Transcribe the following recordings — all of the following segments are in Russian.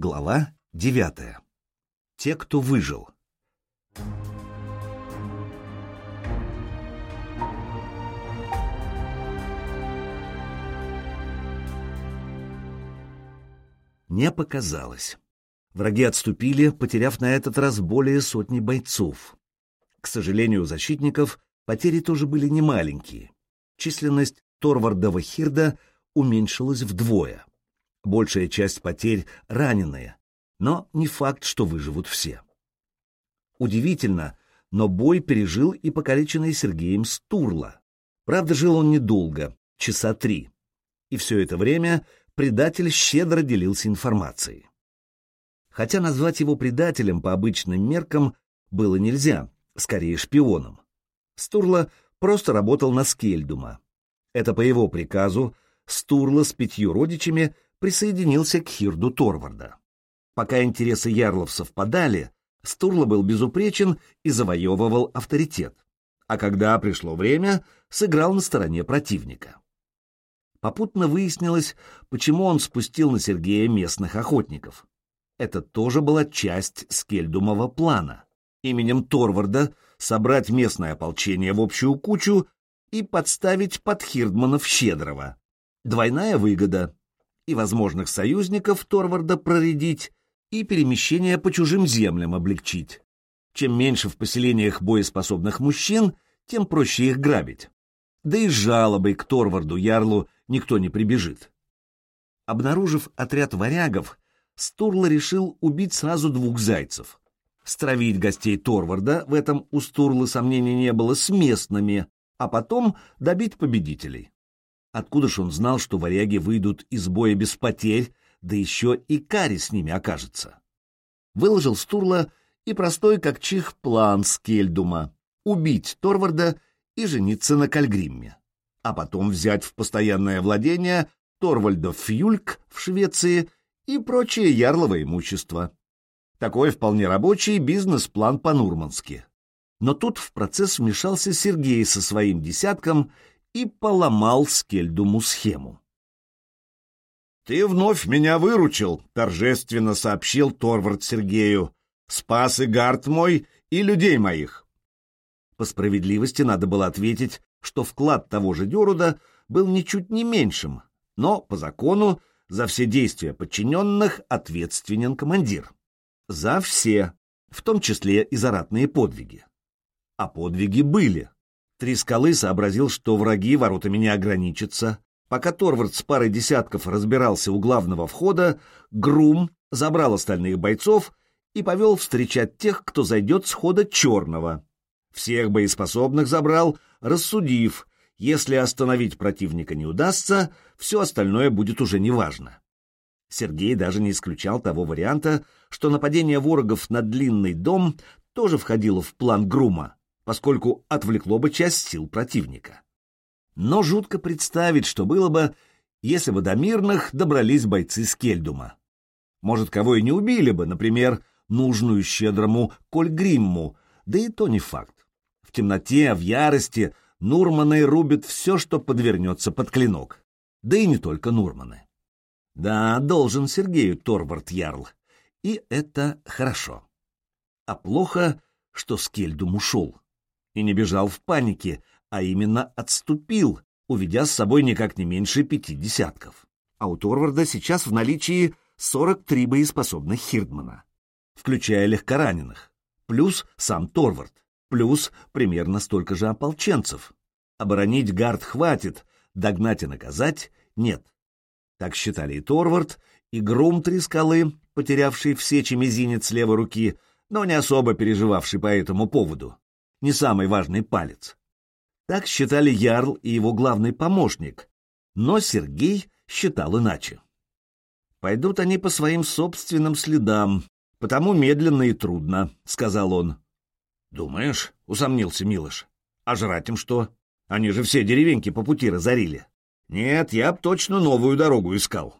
Глава девятая. Те, кто выжил. Не показалось. Враги отступили, потеряв на этот раз более сотни бойцов. К сожалению, у защитников потери тоже были немаленькие. Численность Торвардова Хирда уменьшилась вдвое. Большая часть потерь — раненые, но не факт, что выживут все. Удивительно, но бой пережил и покалеченный Сергеем Стурла. Правда, жил он недолго, часа три. И все это время предатель щедро делился информацией. Хотя назвать его предателем по обычным меркам было нельзя, скорее шпионом. Стурла просто работал на Скельдума. Это по его приказу Стурла с пятью родичами присоединился к Хирду Торварда. Пока интересы ярлов совпадали, Стурла был безупречен и завоевывал авторитет, а когда пришло время, сыграл на стороне противника. Попутно выяснилось, почему он спустил на Сергея местных охотников. Это тоже была часть Скельдумова плана. Именем Торварда собрать местное ополчение в общую кучу и подставить под Хирдманов Щедрого. Двойная выгода. И возможных союзников Торварда проредить, и перемещение по чужим землям облегчить. Чем меньше в поселениях боеспособных мужчин, тем проще их грабить. Да и жалобой к Торварду Ярлу никто не прибежит. Обнаружив отряд варягов, Стурла решил убить сразу двух зайцев. Стравить гостей Торварда, в этом у Стурлы сомнений не было, с местными, а потом добить победителей. Откуда ж он знал, что варяги выйдут из боя без потерь, да еще и Кари с ними окажется? Выложил Стурла и простой, как чих, план Скельдума — убить Торварда и жениться на Кальгримме, а потом взять в постоянное владение Торвальда Фюльк в Швеции и прочее ярлово имущество. Такой вполне рабочий бизнес-план по-нурмански. Но тут в процесс вмешался Сергей со своим десятком и поломал Скельдуму схему. «Ты вновь меня выручил», — торжественно сообщил Торвард Сергею. «Спас и гард мой, и людей моих». По справедливости надо было ответить, что вклад того же Деруда был ничуть не меньшим, но, по закону, за все действия подчиненных ответственен командир. За все, в том числе и за ратные подвиги. А подвиги были. Три скалы сообразил, что враги воротами не ограничатся. Пока Торвард с парой десятков разбирался у главного входа, Грум забрал остальных бойцов и повел встречать тех, кто зайдет с хода черного. Всех боеспособных забрал, рассудив, если остановить противника не удастся, все остальное будет уже неважно. Сергей даже не исключал того варианта, что нападение ворогов на длинный дом тоже входило в план Грума, поскольку отвлекло бы часть сил противника. Но жутко представить, что было бы, если бы до мирных добрались бойцы Скельдума. Может, кого и не убили бы, например, нужную щедрому Кольгримму, да и то не факт. В темноте, в ярости — Нурманы рубят все, что подвернется под клинок. Да и не только Нурманы. Да, должен Сергею Торвард Ярл. И это хорошо. А плохо, что Скельдум ушел. И не бежал в панике, а именно отступил, уведя с собой никак не меньше пяти десятков. А у Торварда сейчас в наличии 43 боеспособных Хирдмана, включая легкораненых, плюс сам Торвард плюс примерно столько же ополченцев. Оборонить гард хватит, догнать и наказать — нет. Так считали и Торвард, и Грум Три Скалы, потерявший в сече мизинец левой руки, но не особо переживавший по этому поводу. Не самый важный палец. Так считали Ярл и его главный помощник, но Сергей считал иначе. «Пойдут они по своим собственным следам, потому медленно и трудно», — сказал он. «Думаешь?» — усомнился Милош. «А жрать им что? Они же все деревеньки по пути разорили». «Нет, я б точно новую дорогу искал».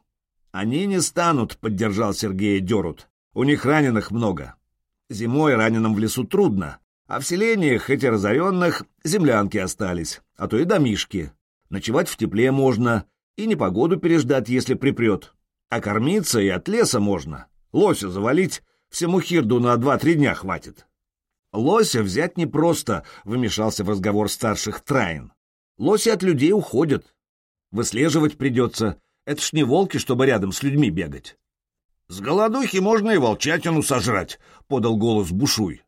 «Они не станут», — поддержал Сергея Дерут. «У них раненых много. Зимой раненым в лесу трудно, а в селениях, хоть и разоренных, землянки остались, а то и домишки. Ночевать в тепле можно, и непогоду переждать, если припрет. А кормиться и от леса можно, Лося завалить всему Хирду на два-три дня хватит. Лося взять непросто, — вмешался в разговор старших Траин. Лоси от людей уходят. Выслеживать придется. Это ж не волки, чтобы рядом с людьми бегать. — С голодухи можно и волчатину сожрать, — подал голос Бушуй. —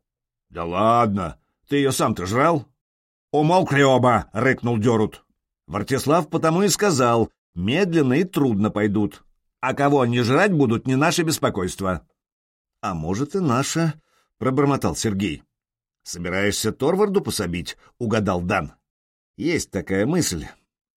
Да ладно, ты ее сам-то жрал? — Умолкли оба, — рыкнул Дерут. Вартислав потому и сказал, медленно и трудно пойдут. А кого они жрать будут, не наше беспокойство. — А может и наше, — пробормотал Сергей. — Собираешься Торварду пособить? — угадал Дан. — Есть такая мысль,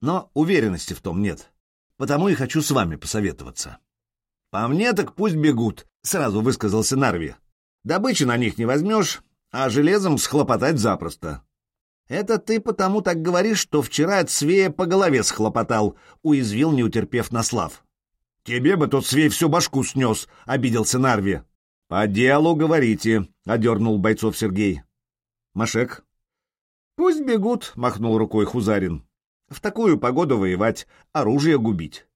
но уверенности в том нет. Потому и хочу с вами посоветоваться. — По мне так пусть бегут, — сразу высказался Нарви. — Добычи на них не возьмешь, а железом схлопотать запросто. — Это ты потому так говоришь, что вчера от Свея по голове схлопотал, — уязвил, не утерпев Наслав. — Тебе бы тот Свей всю башку снес, — обиделся Нарви. — По делу говорите, — одернул бойцов Сергей. — Машек. — Пусть бегут, — махнул рукой Хузарин. — В такую погоду воевать, оружие губить.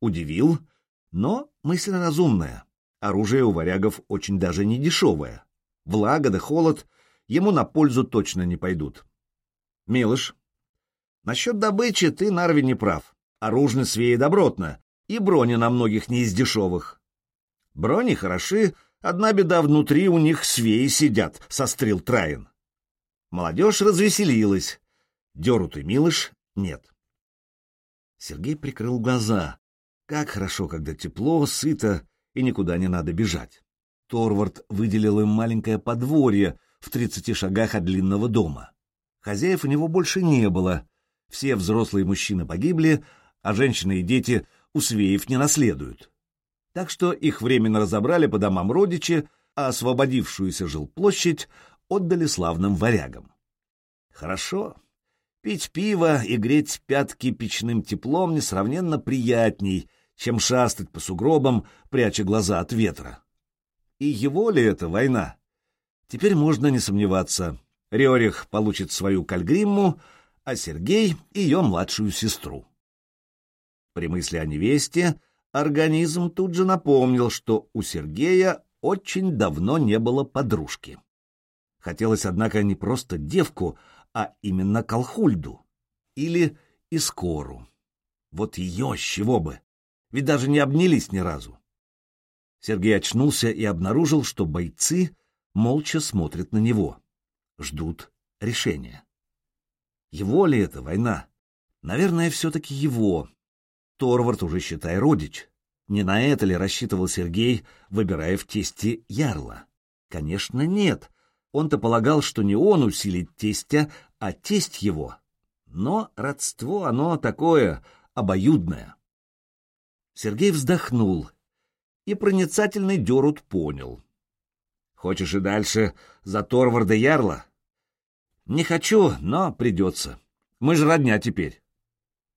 Удивил, но мысль разумная. Оружие у варягов очень даже не дешевое влага да холод ему на пользу точно не пойдут. Милыш, насчет добычи ты, Нарви, не прав. Оружны свеи добротно, и брони на многих не из дешевых. Брони хороши, одна беда внутри у них свеи сидят, сострил Траин. Молодежь развеселилась. Дерутый Милыш нет. Сергей прикрыл глаза. Как хорошо, когда тепло, сыто и никуда не надо бежать. Торвард выделил им маленькое подворье в тридцати шагах от длинного дома. Хозяев у него больше не было. Все взрослые мужчины погибли, а женщины и дети у свеев не наследуют. Так что их временно разобрали по домам родичи, а освободившуюся жилплощадь отдали славным варягам. Хорошо. Пить пиво и греть пятки печным теплом несравненно приятней, чем шастать по сугробам, пряча глаза от ветра. И его ли это война? Теперь можно не сомневаться. Рерих получит свою кальгримму, а Сергей — ее младшую сестру. При мысли о невесте организм тут же напомнил, что у Сергея очень давно не было подружки. Хотелось, однако, не просто девку, а именно Колхульду или Искору. Вот ее с чего бы, ведь даже не обнялись ни разу. Сергей очнулся и обнаружил, что бойцы молча смотрят на него, ждут решения. Его ли это война? Наверное, все-таки его. Торвард уже, считай, родич. Не на это ли рассчитывал Сергей, выбирая в тесте ярла? Конечно, нет. Он-то полагал, что не он усилит тестя, а тесть его. Но родство, оно такое, обоюдное. Сергей вздохнул и проницательный Дерут понял. «Хочешь и дальше за Торварда Ярла?» «Не хочу, но придется. Мы же родня теперь».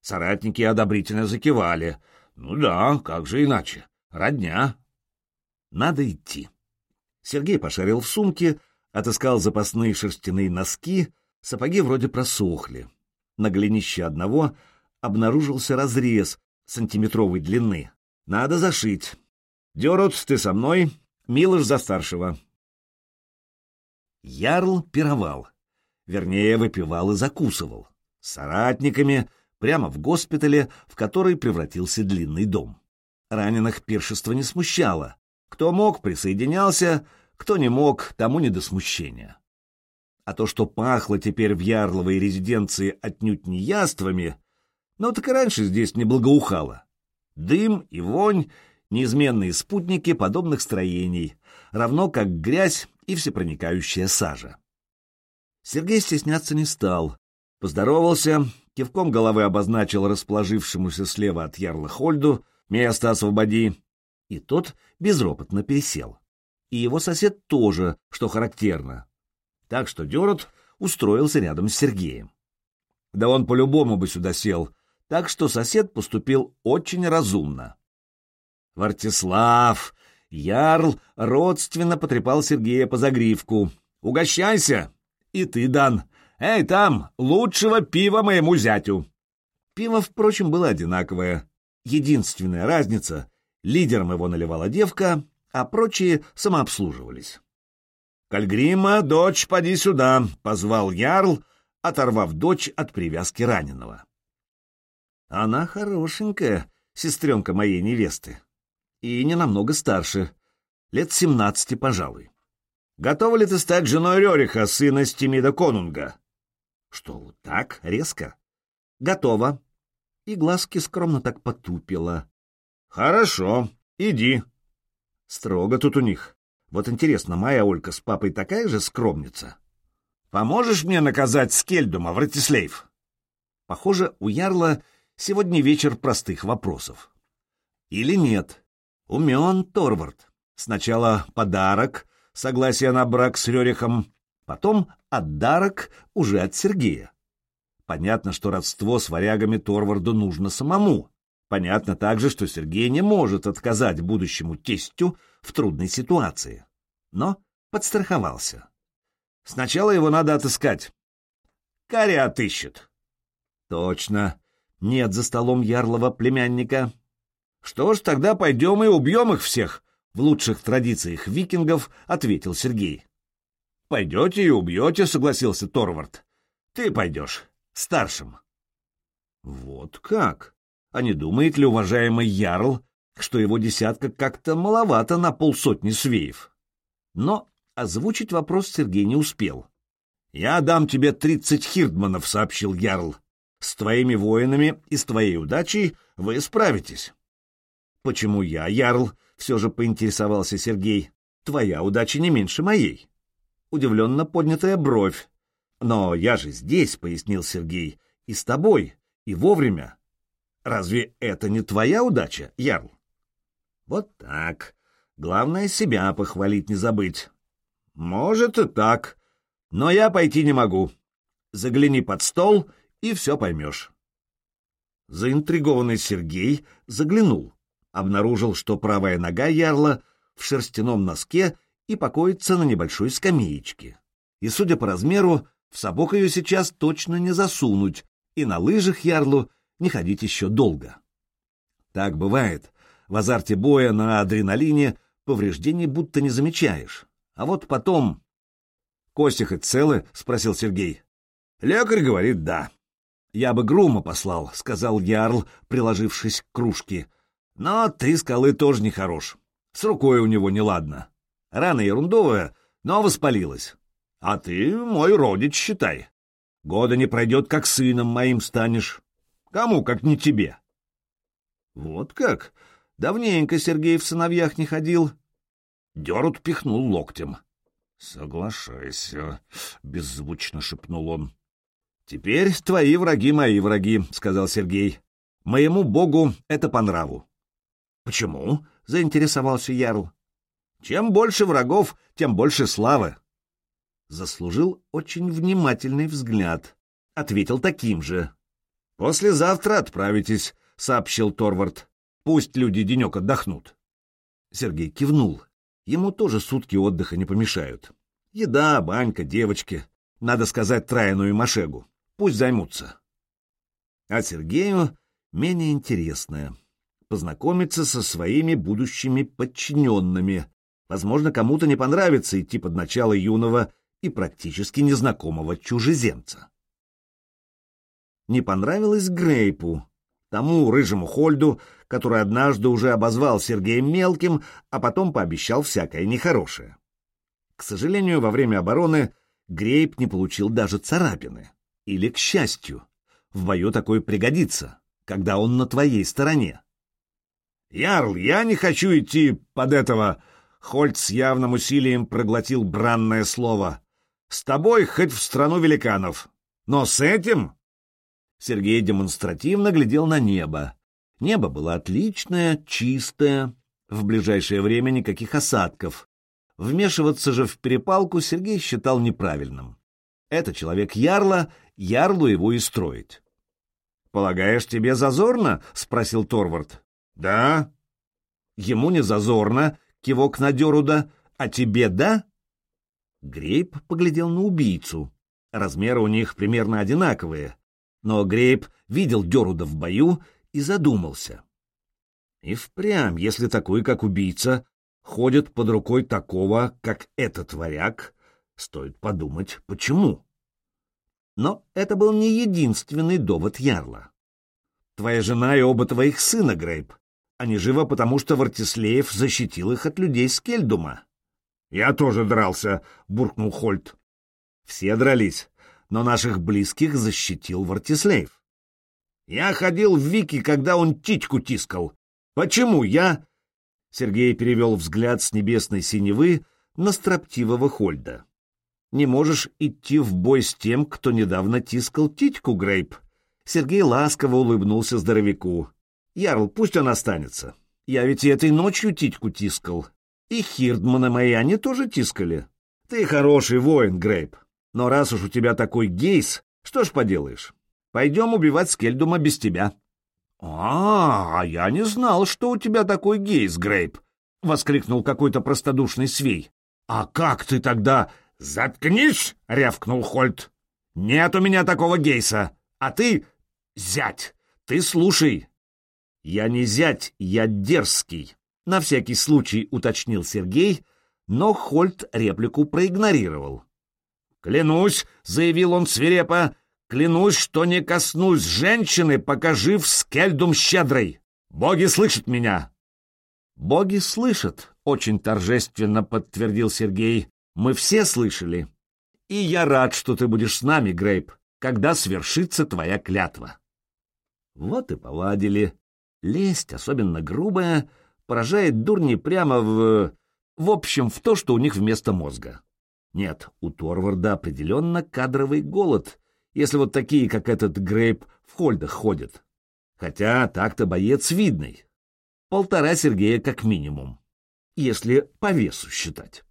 Соратники одобрительно закивали. «Ну да, как же иначе? Родня». «Надо идти». Сергей пошарил в сумке, отыскал запасные шерстяные носки, сапоги вроде просохли. На голенище одного обнаружился разрез сантиметровой длины. Надо зашить. Дерут, ты со мной, Милош за старшего. Ярл пировал, вернее, выпивал и закусывал, с соратниками, прямо в госпитале, в который превратился длинный дом. Раненых пиршество не смущало. Кто мог, присоединялся, кто не мог, тому не до смущения. А то, что пахло теперь в ярловой резиденции отнюдь не яствами, ну так и раньше здесь не благоухало. Дым и вонь неизменные спутники подобных строений, равно как грязь и всепроникающая сажа. Сергей стесняться не стал. Поздоровался, кивком головы обозначил расположившемуся слева от ярла Хольду «Место освободи!» И тот безропотно пересел. И его сосед тоже, что характерно. Так что Дерот устроился рядом с Сергеем. Да он по-любому бы сюда сел, так что сосед поступил очень разумно. Вартислав! Ярл родственно потрепал Сергея по загривку. «Угощайся! И ты, Дан! Эй, там, лучшего пива моему зятю!» Пиво, впрочем, было одинаковое. Единственная разница — лидером его наливала девка, а прочие самообслуживались. «Кальгрима, дочь, поди сюда!» — позвал Ярл, оторвав дочь от привязки раненого. «Она хорошенькая, сестренка моей невесты, и не намного старше, лет семнадцати, пожалуй. Готова ли ты стать женой Рериха, сына Стимида Конунга?» «Что, вот так, резко?» «Готова». И глазки скромно так потупила. «Хорошо, иди». Строго тут у них. Вот интересно, моя Олька с папой такая же скромница? Поможешь мне наказать Скельдума, Вратислейв? Похоже, у Ярла сегодня вечер простых вопросов. Или нет? Умен Торвард. Сначала подарок, согласие на брак с Рерихом, потом отдарок уже от Сергея. Понятно, что родство с варягами Торварду нужно самому. Понятно также, что Сергей не может отказать будущему тестю в трудной ситуации. Но подстраховался. Сначала его надо отыскать. Каря отыщет. Точно. Нет за столом ярлого племянника. Что ж, тогда пойдем и убьем их всех, в лучших традициях викингов, ответил Сергей. Пойдете и убьете, согласился Торвард. Ты пойдешь, старшим. Вот как? А не думает ли уважаемый ярл, что его десятка как-то маловато на полсотни свеев. Но озвучить вопрос Сергей не успел. «Я дам тебе тридцать хирдманов», — сообщил Ярл. «С твоими воинами и с твоей удачей вы справитесь». «Почему я, Ярл?» — все же поинтересовался Сергей. «Твоя удача не меньше моей». Удивленно поднятая бровь. «Но я же здесь», — пояснил Сергей, — «и с тобой, и вовремя. Разве это не твоя удача, Ярл?» Вот так. Главное, себя похвалить не забыть. Может и так, но я пойти не могу. Загляни под стол, и все поймешь. Заинтригованный Сергей заглянул, обнаружил, что правая нога ярла в шерстяном носке и покоится на небольшой скамеечке. И, судя по размеру, в сапог ее сейчас точно не засунуть, и на лыжах ярлу не ходить еще долго. Так бывает, в азарте боя на адреналине повреждений будто не замечаешь. А вот потом... — Кости хоть целы? — спросил Сергей. — Лекарь говорит, да. — Я бы Грума послал, — сказал Ярл, приложившись к кружке. — Но три скалы тоже нехорош. С рукой у него неладно. Рана ерундовая, но воспалилась. А ты мой родич, считай. Года не пройдет, как сыном моим станешь. Кому, как не тебе? — Вот как? Давненько Сергей в сыновьях не ходил. Дерут пихнул локтем. — Соглашайся, — беззвучно шепнул он. — Теперь твои враги мои враги, — сказал Сергей. — Моему богу это по нраву. — Почему? — заинтересовался Ярл. — Чем больше врагов, тем больше славы. Заслужил очень внимательный взгляд. Ответил таким же. — Послезавтра отправитесь, — сообщил Торвард. Пусть люди денек отдохнут. Сергей кивнул. Ему тоже сутки отдыха не помешают. Еда, банька, девочки. Надо сказать Траину и Машегу. Пусть займутся. А Сергею менее интересное. Познакомиться со своими будущими подчиненными. Возможно, кому-то не понравится идти под начало юного и практически незнакомого чужеземца. Не понравилось Грейпу, тому рыжему Хольду, который однажды уже обозвал Сергея мелким, а потом пообещал всякое нехорошее. К сожалению, во время обороны Грейп не получил даже царапины. Или, к счастью, в бою такой пригодится, когда он на твоей стороне. «Ярл, я не хочу идти под этого...» Хольд с явным усилием проглотил бранное слово. «С тобой хоть в страну великанов. Но с этим...» Сергей демонстративно глядел на небо. Небо было отличное, чистое, в ближайшее время никаких осадков. Вмешиваться же в перепалку Сергей считал неправильным. Это человек Ярла, Ярлу его и строить. «Полагаешь, тебе зазорно?» — спросил Торвард. «Да». «Ему не зазорно», — кивок на Деруда, — «а тебе да?» Грейп поглядел на убийцу. Размеры у них примерно одинаковые, но Грейп видел Деруда в бою и задумался. И впрямь, если такой, как убийца, ходит под рукой такого, как этот варяг, стоит подумать, почему. Но это был не единственный довод Ярла. Твоя жена и оба твоих сына, Грейп, они живы, потому что Вартислеев защитил их от людей Скельдума. — Я тоже дрался, — буркнул Хольт. — Все дрались, но наших близких защитил Вартислеев. Я ходил в Вики, когда он титьку тискал. Почему я... Сергей перевел взгляд с небесной синевы на строптивого Хольда. «Не можешь идти в бой с тем, кто недавно тискал титьку, Грейп?» Сергей ласково улыбнулся здоровяку. «Ярл, пусть он останется. Я ведь и этой ночью титьку тискал. И Хирдмана мои они тоже тискали. Ты хороший воин, Грейп. Но раз уж у тебя такой гейс, что ж поделаешь? Пойдем убивать Скельдума без тебя». «А, -а я не знал, что у тебя такой гейс, Грейп!» — воскликнул какой-то простодушный свей. «А как ты тогда...» «Заткнись!» — рявкнул Хольт. «Нет у меня такого гейса, а ты... зять! Ты слушай!» «Я не зять, я дерзкий!» — на всякий случай уточнил Сергей, но Хольт реплику проигнорировал. «Клянусь!» — заявил он свирепо. Клянусь, что не коснусь женщины, пока жив Скельдум Щедрый. Боги слышат меня!» «Боги слышат», — очень торжественно подтвердил Сергей. «Мы все слышали. И я рад, что ты будешь с нами, Грейп, когда свершится твоя клятва». Вот и поладили. Лесть, особенно грубая, поражает дурни прямо в... В общем, в то, что у них вместо мозга. Нет, у Торварда определенно кадровый голод, если вот такие, как этот Грейп, в хольдах ходят. Хотя так-то боец видный. Полтора Сергея как минимум, если по весу считать.